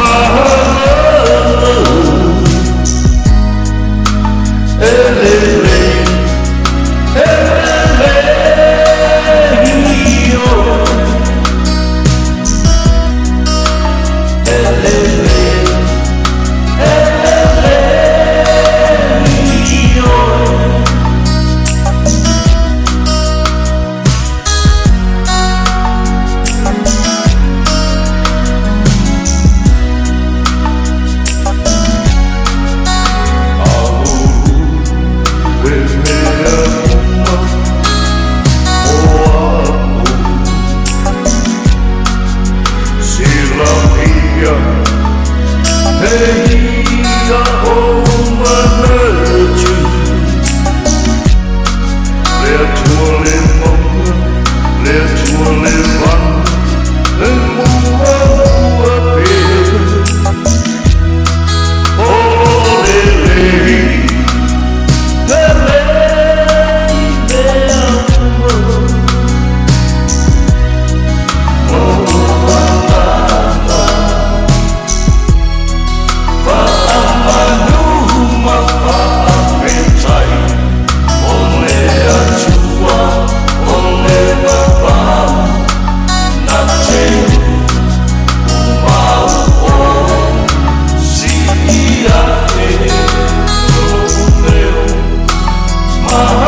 Mama oh.